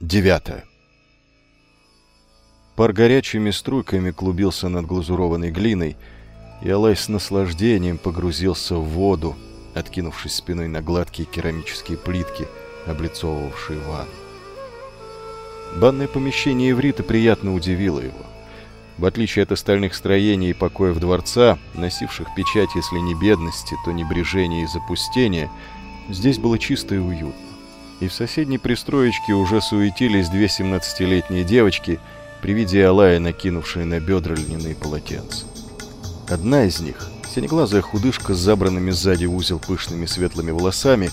Девятое. Пар горячими струйками клубился над глазурованной глиной, и Алай с наслаждением погрузился в воду, откинувшись спиной на гладкие керамические плитки, облицовывавшие ванну. Банное помещение иврита приятно удивило его. В отличие от остальных строений и покоев дворца, носивших печать, если не бедности, то небрежения и запустения, здесь было чисто и уютно и в соседней пристроечке уже суетились две семнадцатилетние девочки, при виде Алая, накинувшие на бедра льняные полотенца. Одна из них, синеглазая худышка с забранными сзади узел пышными светлыми волосами,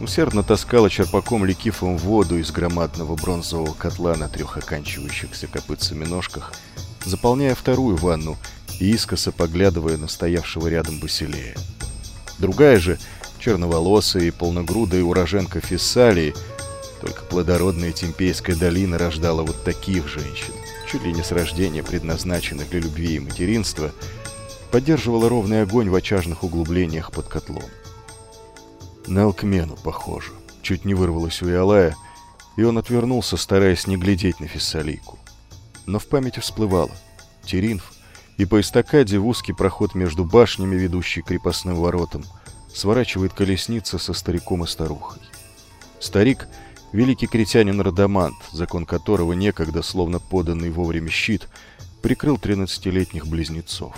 усердно таскала черпаком ликифом воду из громадного бронзового котла на трех оканчивающихся копытцами ножках, заполняя вторую ванну и искоса поглядывая на стоявшего рядом Басилея. Другая же — черноволосая и полногрудая уроженка Фессалии, только плодородная Темпейская долина рождала вот таких женщин, чуть ли не с рождения предназначенных для любви и материнства, поддерживала ровный огонь в очажных углублениях под котлом. На Алкмену похоже. Чуть не вырвалось у Иолая, и он отвернулся, стараясь не глядеть на Фессалийку. Но в памяти всплывало. Теринф и по эстакаде в узкий проход между башнями, ведущий к крепостным воротам — сворачивает колесница со стариком и старухой. Старик — великий критянин Радамант, закон которого некогда, словно поданный вовремя щит, прикрыл тринадцатилетних близнецов.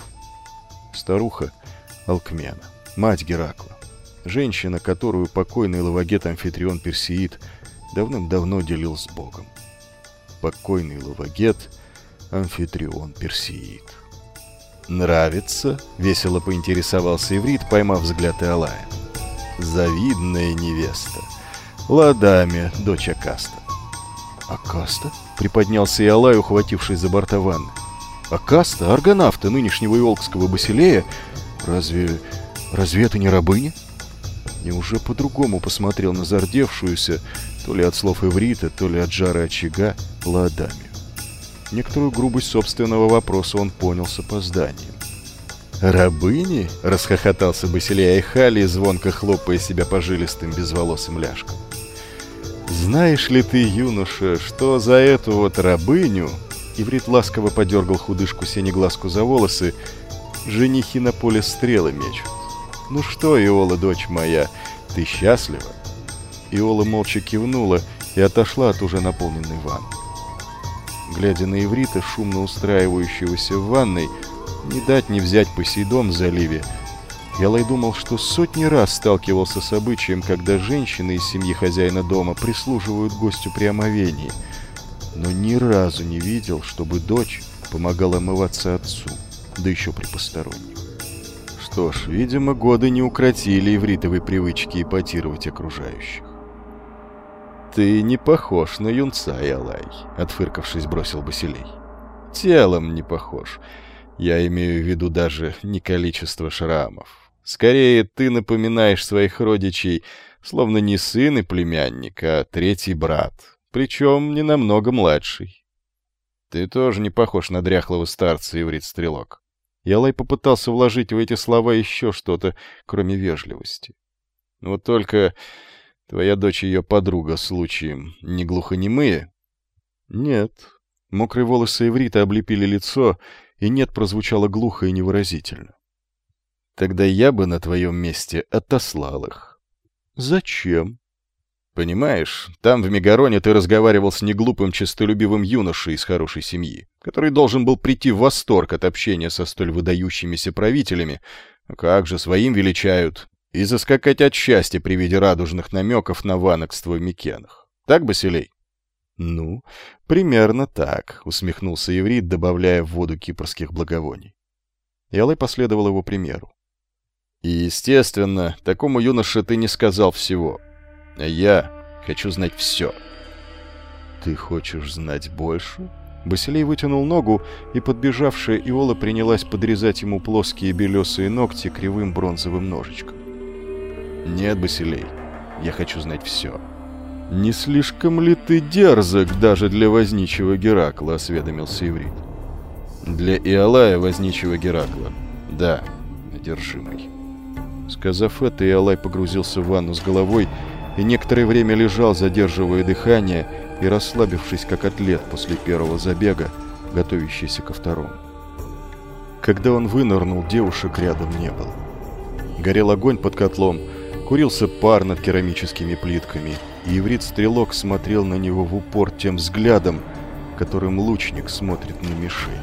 Старуха — Алкмена, мать Геракла, женщина, которую покойный лавагет Амфитрион Персеид давным-давно делил с Богом. Покойный лавагет Амфитрион Персеид. «Нравится?» — весело поинтересовался Иврит, поймав взгляд Иолая. «Завидная невеста. Ладами, дочь Акаста». «Акаста?» — приподнялся Иолай, ухватившись за борта ванны. «Акаста? Аргонавта нынешнего Иолкского Басилея? Разве... разве это не рабыня?» И уже по-другому посмотрел на зардевшуюся, то ли от слов Иврита, то ли от жара очага, Ладами. Некоторую грубость собственного вопроса он понял с опозданием. «Рабыни?» — расхохотался Басилия Айхали, звонко хлопая себя по жилистым безволосым ляжкам. «Знаешь ли ты, юноша, что за эту вот рабыню...» Иврит ласково подергал худышку синеглазку за волосы. «Женихи на поле стрелы мечут. Ну что, Иола, дочь моя, ты счастлива?» Иола молча кивнула и отошла от уже наполненной ванны глядя на иврита, шумно устраивающегося в ванной, не дать не взять Посейдон в заливе. Ялай думал, что сотни раз сталкивался с обычаем, когда женщины из семьи хозяина дома прислуживают гостю при омовении, но ни разу не видел, чтобы дочь помогала омываться отцу, да еще при посторонних. Что ж, видимо, годы не укротили ивритовой привычки ипотировать окружающих. «Ты не похож на юнца, Ялай», — отфыркавшись, бросил Басилей. «Телом не похож. Я имею в виду даже не количество шрамов. Скорее, ты напоминаешь своих родичей, словно не сын и племянник, а третий брат, причем не намного младший. Ты тоже не похож на дряхлого старца, иврит-стрелок». Ялай попытался вложить в эти слова еще что-то, кроме вежливости. Вот только Твоя дочь и ее подруга случаем не глухонемые? Нет. Мокрые волосы Эврита облепили лицо, и «нет» прозвучало глухо и невыразительно. Тогда я бы на твоем месте отослал их. Зачем? Понимаешь, там в Мегароне ты разговаривал с неглупым, честолюбивым юношей из хорошей семьи, который должен был прийти в восторг от общения со столь выдающимися правителями. Как же, своим величают, и заскакать от счастья при виде радужных намеков на ванокство в Микенах. Так, Басилей? «Ну, примерно так», — усмехнулся еврит, добавляя в воду кипрских благовоний. Ялай последовал его примеру. «И, естественно, такому юноше ты не сказал всего. А я хочу знать все». «Ты хочешь знать больше?» Басилей вытянул ногу, и подбежавшая Иола принялась подрезать ему плоские белесые ногти кривым бронзовым ножичком. «Нет, Басилей, я хочу знать все». «Не слишком ли ты дерзок даже для возничего Геракла?» — осведомился Иврит. «Для Иолая возничего Геракла. Да, одержимый». Сказав это, Иолай погрузился в ванну с головой и некоторое время лежал, задерживая дыхание и расслабившись, как атлет после первого забега, готовящийся ко второму. Когда он вынырнул, девушек рядом не было. Горел огонь под котлом, курился пар над керамическими плитками, и иврит-стрелок смотрел на него в упор тем взглядом, которым лучник смотрит на мишень.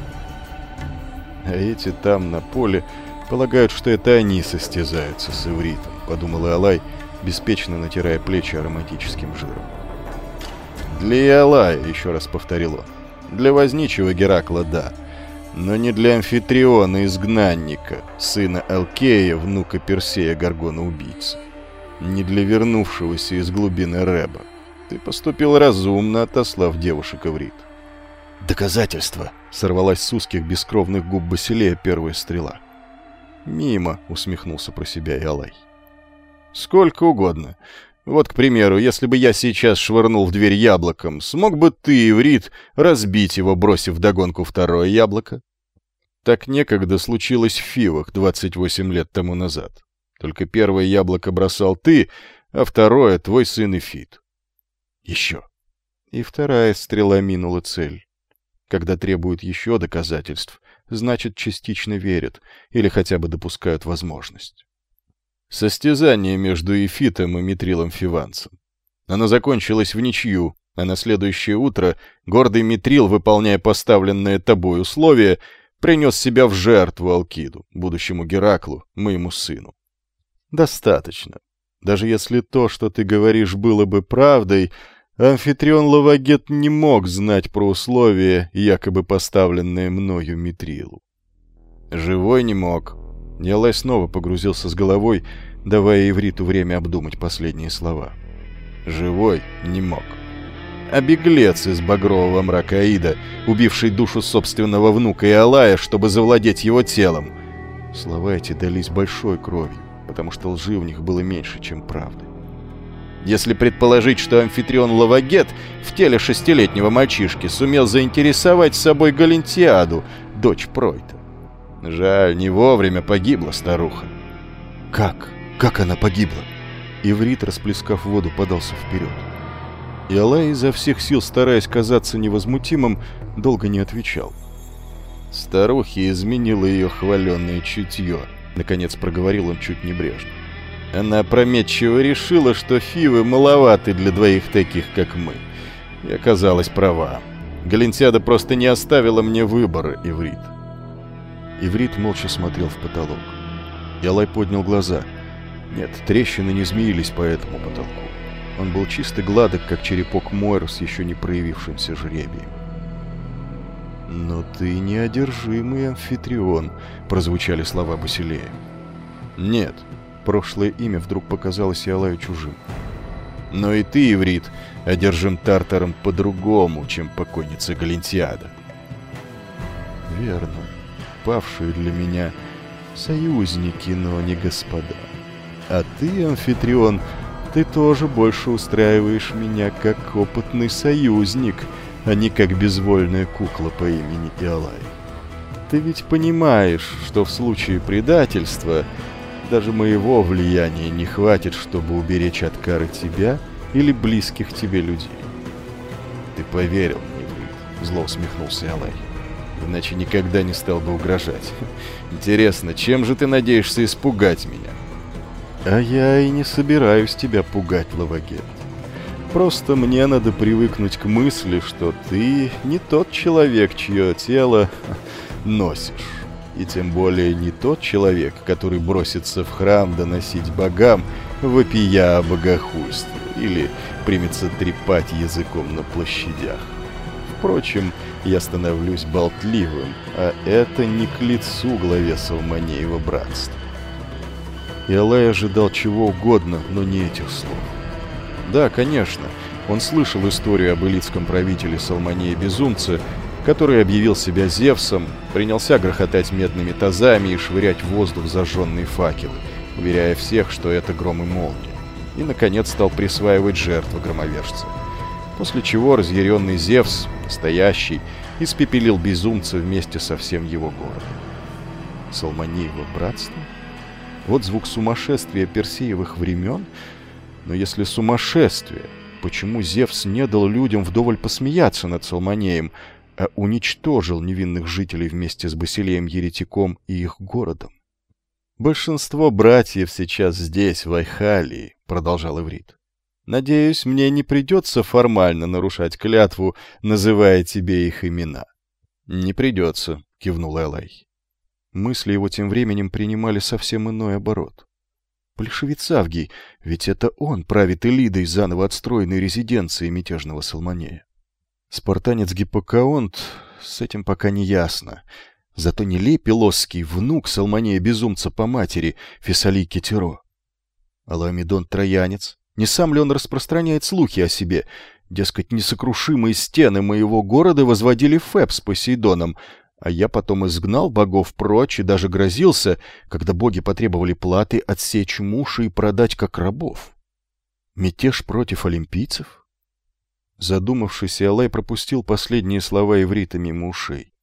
А эти там, на поле, полагают, что это они состязаются с ивритом, подумал Алай, беспечно натирая плечи ароматическим жиром. «Для Иолая», — еще раз повторил он. «Для возничего Геракла, да. Но не для амфитриона изгнанника, сына Алкея, внука Персея Гаргона-убийцы. Не для вернувшегося из глубины Реба. Ты поступил разумно, отослав девушек Эврит». «Доказательства!» — сорвалась с узких бескровных губ Басилея первая стрела. «Мимо», — усмехнулся про себя Иолай. «Сколько угодно. Вот, к примеру, если бы я сейчас швырнул в дверь яблоком, смог бы ты, Иврит, разбить его, бросив догонку второе яблоко? Так некогда случилось в Фивах 28 лет тому назад. Только первое яблоко бросал ты, а второе — твой сын Ифит. Еще. И вторая стрела минула цель. Когда требуют еще доказательств, значит, частично верят или хотя бы допускают возможность. Состязание между Эфитом и Митрилом Фиванцем. Оно закончилось в ничью, а на следующее утро гордый Митрил, выполняя поставленное тобой условие, принес себя в жертву Алкиду, будущему Гераклу, моему сыну. Достаточно. Даже если то, что ты говоришь, было бы правдой, Амфитрион Лавагет не мог знать про условия, якобы поставленные мною Митрилу. Живой не мог, Нилай снова погрузился с головой, давая Ивриту время обдумать последние слова. Живой не мог. А беглец из багрового мрака Аида, убивший душу собственного внука Иолая, чтобы завладеть его телом. Слова эти дались большой кровью, потому что лжи в них было меньше, чем правды. Если предположить, что амфитрион Лавагет в теле шестилетнего мальчишки сумел заинтересовать собой Галентиаду, дочь Пройта. Жаль, не вовремя погибла старуха. Как? Как она погибла? Иврит, расплескав воду, подался вперед. И изо всех сил стараясь казаться невозмутимым, долго не отвечал. Старухе изменило ее хваленное чутье, наконец проговорил он чуть небрежно. Она опрометчиво решила, что фивы маловаты для двоих таких, как мы. И оказалась права. Галентиада просто не оставила мне выбора, Иврит. Иврит молча смотрел в потолок. Ялай поднял глаза. Нет, трещины не змеились по этому потолку. Он был чисто гладок, как черепок Мойр еще не проявившимся жребием. «Но ты неодержимый амфитрион», — прозвучали слова Басилея. «Нет», — прошлое имя вдруг показалось Иолаю чужим. «Но и ты, Иврит, одержим Тартаром по-другому, чем покойница Галентиада». «Верно», павшие для меня союзники, но не господа. А ты, Амфитрион, ты тоже больше устраиваешь меня как опытный союзник, а не как безвольная кукла по имени Иолай. Ты ведь понимаешь, что в случае предательства даже моего влияния не хватит, чтобы уберечь от кары тебя или близких тебе людей. Ты поверил мне, зло усмехнулся Алай. Иначе никогда не стал бы угрожать. Интересно, чем же ты надеешься испугать меня? А я и не собираюсь тебя пугать, Лавагет. Просто мне надо привыкнуть к мысли, что ты не тот человек, чье тело носишь. И тем более не тот человек, который бросится в храм доносить богам, вопия о или примется трепать языком на площадях. Впрочем, я становлюсь болтливым, а это не к лицу главе Салманеева братства. Иолай ожидал чего угодно, но не этих слов. Да, конечно, он слышал историю об элитском правителе Салманея-безумце, который объявил себя Зевсом, принялся грохотать медными тазами и швырять в воздух зажженные факелы, уверяя всех, что это гром и молния, и, наконец, стал присваивать жертвы громовержца после чего разъяренный Зевс, настоящий, испепелил безумца вместе со всем его городом. Салманиево братство? Вот звук сумасшествия Персеевых времен, но если сумасшествие, почему Зевс не дал людям вдоволь посмеяться над Салманеем, а уничтожил невинных жителей вместе с Басилеем-еретиком и их городом. «Большинство братьев сейчас здесь, в Айхалии», — продолжал Иврит. «Надеюсь, мне не придется формально нарушать клятву, называя тебе их имена». «Не придется», — кивнул Элай. Мысли его тем временем принимали совсем иной оборот. Плешевец Авгий, ведь это он правит Элидой заново отстроенной резиденцией мятежного Салманея. Спартанец Гиппокаонт, с этим пока не ясно. Зато не Лей Пилосский, внук Салманея-безумца по матери, Фессалий Кетеро. Аламедон Троянец, не сам ли он распространяет слухи о себе? Дескать, несокрушимые стены моего города возводили Феб с Посейдоном, а я потом изгнал богов прочь и даже грозился, когда боги потребовали платы, отсечь муши и продать как рабов. Мятеж против олимпийцев? Задумавшись, Алай пропустил последние слова иврита мимо ушей.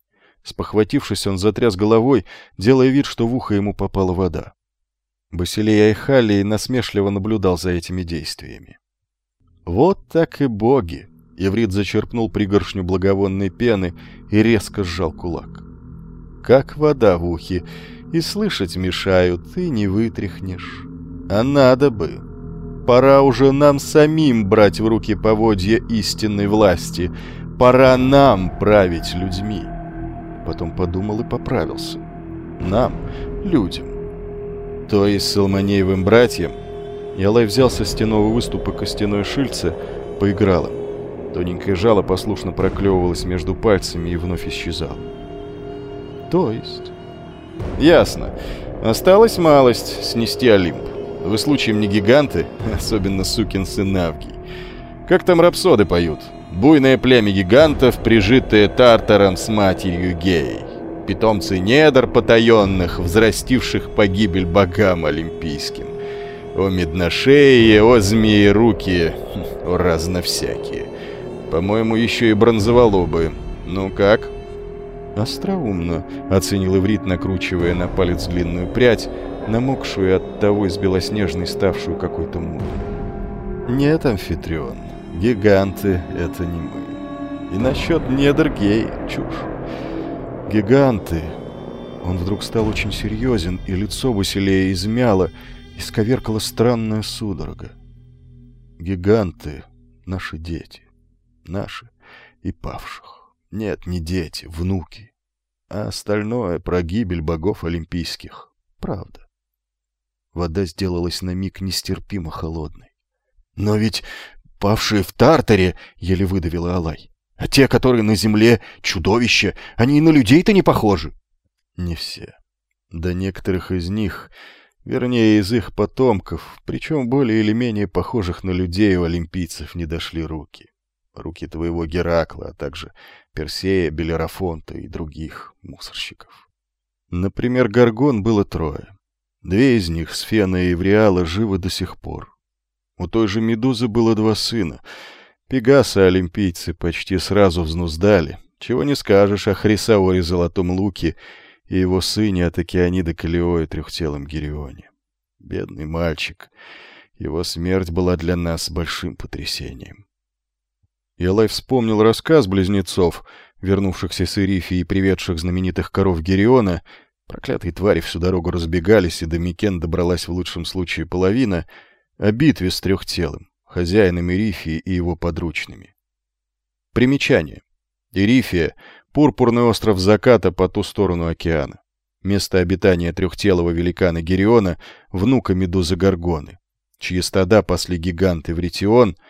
Спохватившись, он затряс головой, делая вид, что в ухо ему попала вода. Басилей Айхалий насмешливо наблюдал за этими действиями. «Вот так и боги!» Иврит зачерпнул пригоршню благовонной пены и резко сжал кулак. Как вода в ухе, и слышать мешают, и не вытряхнешь. А надо бы. Пора уже нам самим брать в руки поводья истинной власти. Пора нам править людьми. Потом подумал и поправился. Нам, людям. То есть Салманеевым братьям. Ялай взял со стенового выступа костяной шильце, поиграл им. Тоненькое жало послушно проклевывалось между пальцами и вновь исчезало. То есть... Ясно. Осталась малость снести Олимп. Вы случаем не гиганты, особенно сукин сын Навгий. Как там рапсоды поют? Буйное племя гигантов, прижитое Тартаром с матерью Геей. Питомцы недр потаенных, взрастивших погибель богам олимпийским. О медношеи, о змеи руки, о разно всякие. По-моему, еще и бронзоволобые. Ну как? Остроумно, оценил Иврит, накручивая на палец длинную прядь, намокшую от того из белоснежной ставшую какой-то мудрой. Нет, амфитрион, гиганты — это не мы. И насчет недр гей — чушь. Гиганты... Он вдруг стал очень серьезен, и лицо Василия измяло, исковеркала странная судорога. Гиганты — наши дети наши и павших. Нет, не дети, внуки. А остальное про гибель богов олимпийских. Правда. Вода сделалась на миг нестерпимо холодной. Но ведь павшие в Тартаре, еле выдавила Алай. А те, которые на земле, чудовища, они и на людей-то не похожи. Не все. До некоторых из них, вернее, из их потомков, причем более или менее похожих на людей у олимпийцев не дошли руки руки твоего Геракла, а также Персея, Белерафонта и других мусорщиков. Например, Гаргон было трое. Две из них, Сфена и Евриала, живы до сих пор. У той же Медузы было два сына. Пегаса олимпийцы почти сразу взнуздали. Чего не скажешь о Хрисаоре Золотом Луке и его сыне от Океанида Калиоя Трехтелом Герионе. Бедный мальчик. Его смерть была для нас большим потрясением. Ялай вспомнил рассказ близнецов, вернувшихся с Ирифи и приведших знаменитых коров Гериона. Проклятые твари всю дорогу разбегались, и до Микен добралась в лучшем случае половина, о битве с трехтелым, хозяином Ирифии и его подручными. Примечание. Ирифия — пурпурный остров заката по ту сторону океана. Место обитания трехтелого великана Гериона, внука Медузы Гаргоны, чьи стада пасли гиганты Вритион —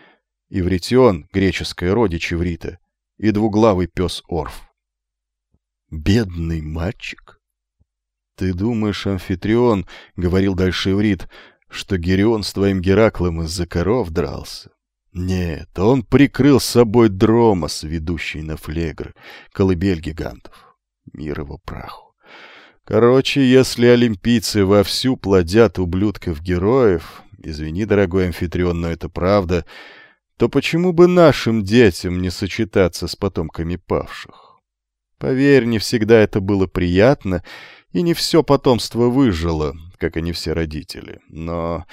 Ивритион, греческое родич иврита, и двуглавый пес Орф. Бедный мальчик. Ты думаешь, Амфитрион, — говорил дальше иврит, — что Герион с твоим Гераклом из-за коров дрался? Нет, он прикрыл с собой Дромос, ведущий на флегр, колыбель гигантов. Мир его праху. Короче, если олимпийцы вовсю плодят ублюдков-героев, извини, дорогой амфитрион, но это правда — то почему бы нашим детям не сочетаться с потомками павших? Поверь, не всегда это было приятно, и не все потомство выжило, как и не все родители. Но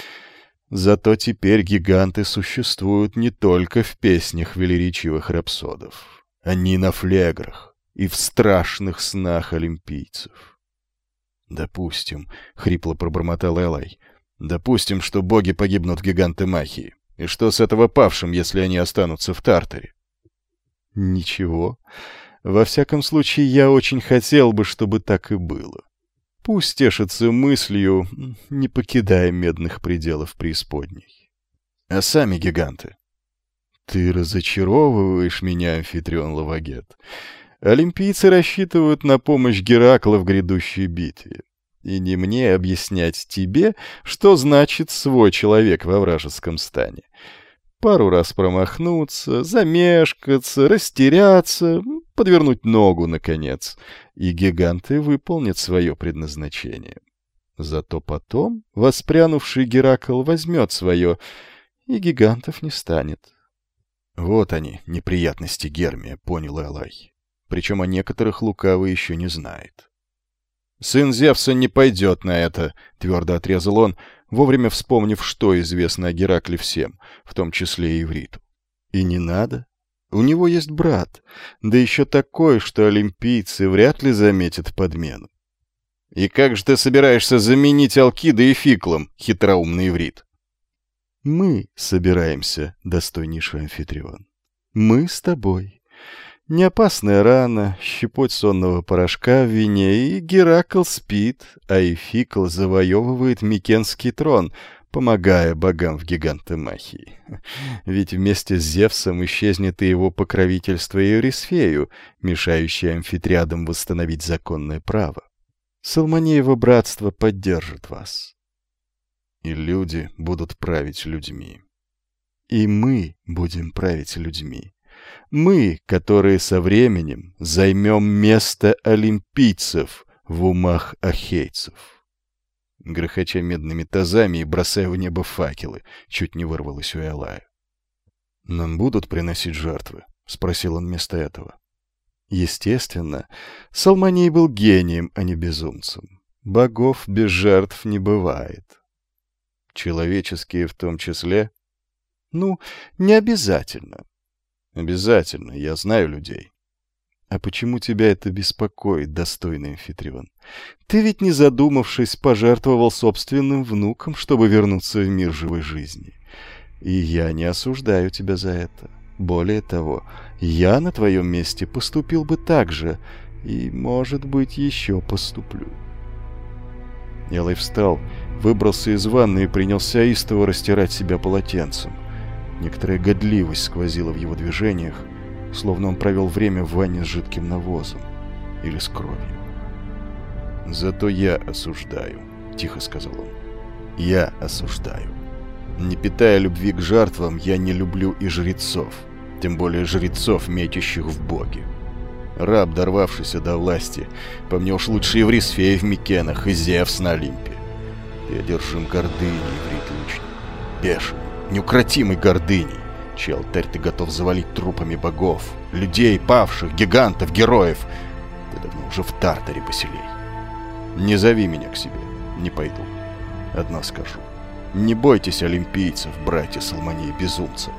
Зато теперь гиганты существуют не только в песнях велеречивых рапсодов. Они на флеграх и в страшных снах олимпийцев. «Допустим», — хрипло пробормотал Элай, — «допустим, что боги погибнут гиганты Махии. И что с этого павшим, если они останутся в Тартаре?» «Ничего. Во всяком случае, я очень хотел бы, чтобы так и было. Пусть тешится мыслью, не покидая медных пределов преисподней. А сами гиганты? Ты разочаровываешь меня, амфитрион Лавагет. Олимпийцы рассчитывают на помощь Геракла в грядущей битве. И не мне объяснять тебе, что значит свой человек во вражеском стане пару раз промахнуться, замешкаться, растеряться, подвернуть ногу, наконец, и гиганты выполнят свое предназначение. Зато потом воспрянувший Геракл возьмет свое, и гигантов не станет. Вот они, неприятности Гермия, понял Элай. Причем о некоторых лукавый еще не знает. «Сын Зевса не пойдет на это», — твердо отрезал он, вовремя вспомнив, что известно о Геракле всем, в том числе и Ивриту. И не надо. У него есть брат, да еще такой, что олимпийцы вряд ли заметят подмену. «И как же ты собираешься заменить Алкида и Фиклом, хитроумный иврит?» «Мы собираемся, достойнейший амфитрион. Мы с тобой. Не опасная рана, щепоть сонного порошка в вине, и Геракл спит, а Эфикл завоевывает Микенский трон, помогая богам в гигантомахии. Ведь вместе с Зевсом исчезнет и его покровительство Eurисфею, мешающее амфитриадам восстановить законное право. Салманеево братство поддержит вас. И люди будут править людьми. И мы будем править людьми. Мы, которые со временем займем место олимпийцев в умах ахейцев. Грохоча медными тазами и бросая в небо факелы, чуть не вырвалось у Элая. «Нам будут приносить жертвы?» — спросил он вместо этого. Естественно, Салманий был гением, а не безумцем. Богов без жертв не бывает. Человеческие в том числе? Ну, не обязательно. Обязательно, я знаю людей. А почему тебя это беспокоит, достойный амфитрион? Ты ведь, не задумавшись, пожертвовал собственным внуком, чтобы вернуться в мир живой жизни. И я не осуждаю тебя за это. Более того, я на твоем месте поступил бы так же, и, может быть, еще поступлю. Элай встал, выбрался из ванны и принялся истово растирать себя полотенцем. Некоторая годливость сквозила в его движениях, словно он провел время в ванне с жидким навозом или с кровью. «Зато я осуждаю», — тихо сказал он. «Я осуждаю. Не питая любви к жертвам, я не люблю и жрецов, тем более жрецов, метящих в боги. Раб, дорвавшийся до власти, по мне уж лучше Еврисфея в Микенах и Зевс на Олимпе. Ты одержим гордыней, Иврит Лучник, бешеный неукротимой гордыней, чей ты готов завалить трупами богов, людей, павших, гигантов, героев. Ты давно уже в Тартаре поселей. Не зови меня к себе, не пойду. Одно скажу. Не бойтесь олимпийцев, братья Салмании безумца.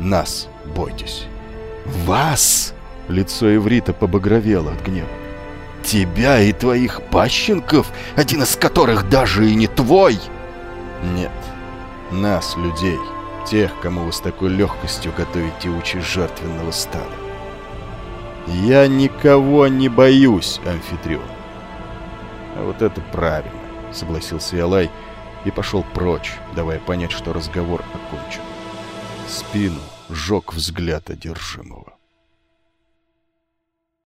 Нас бойтесь. Вас! Лицо Иврита побагровело от гнева. Тебя и твоих пащенков, один из которых даже и не твой! Нет, нас, людей, тех, кому вы с такой легкостью готовите участь жертвенного стада. Я никого не боюсь, амфитрион. А вот это правильно, согласился Ялай и пошел прочь, давая понять, что разговор окончен. Спину сжег взгляд одержимого.